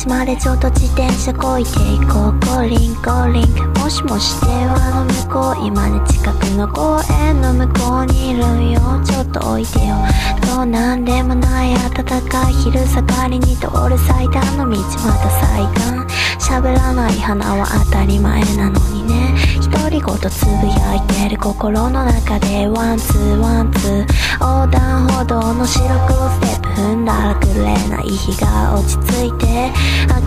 町までちょっと自転車こいていこうコーリンコーリンもしもし電話の向こう今ね近くの公園の向こうにいるんよちょっとおいでよどうなんでもない暖かい昼下がりに通る祭壇の道また祭壇喋らない花は当たり前なのにね独り言つぶやいてる心の中でワンツーワンツー横断歩道の白黒ステップ踏んだらグレーな日が落ち着いて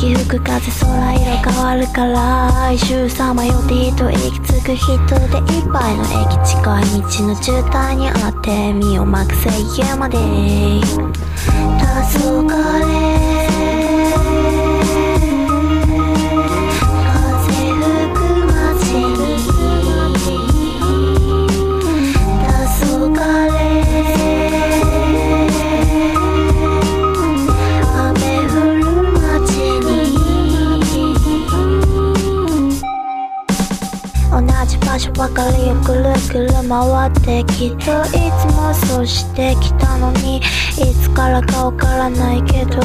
き吹く風空色変わるから哀愁さまよって人行き着く人でいっぱいの駅近い道の渋滞にあって身を任せ家まで。黄昏ばかりをくるくる回ってきっといつもそうしてきたのにいつからかわからないけど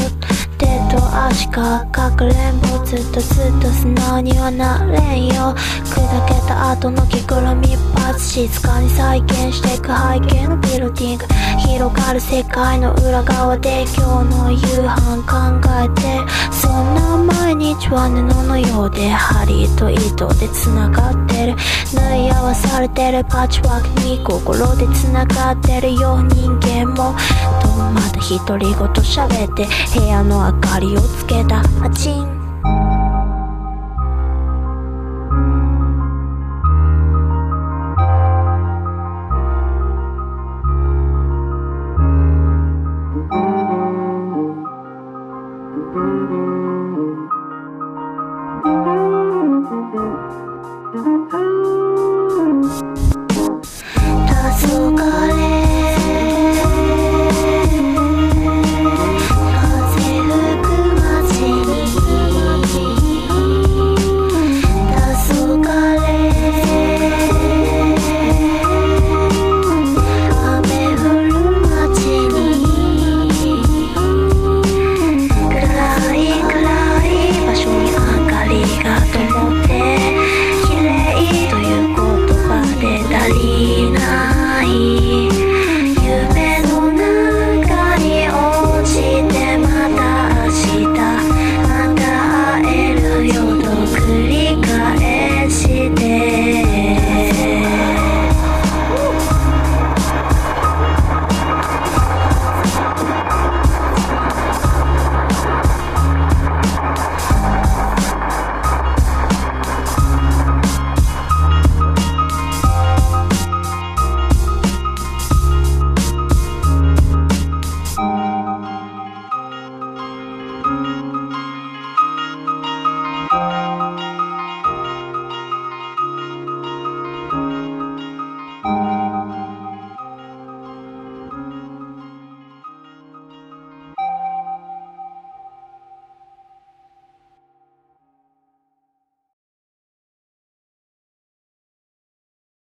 手と足がかくれんぼずっとずっと素直にはなれんよ。砕けた後の着ぐるみ一発静かに再現していく背景のビルディング。広がる世界の裏側で今日の夕飯考えて。私は布のようで針と糸で繋がってる。縫い合わされてる。パッチワークに心で繋がってるよ人間もとまた独り言喋って部屋の明かりをつけたあちん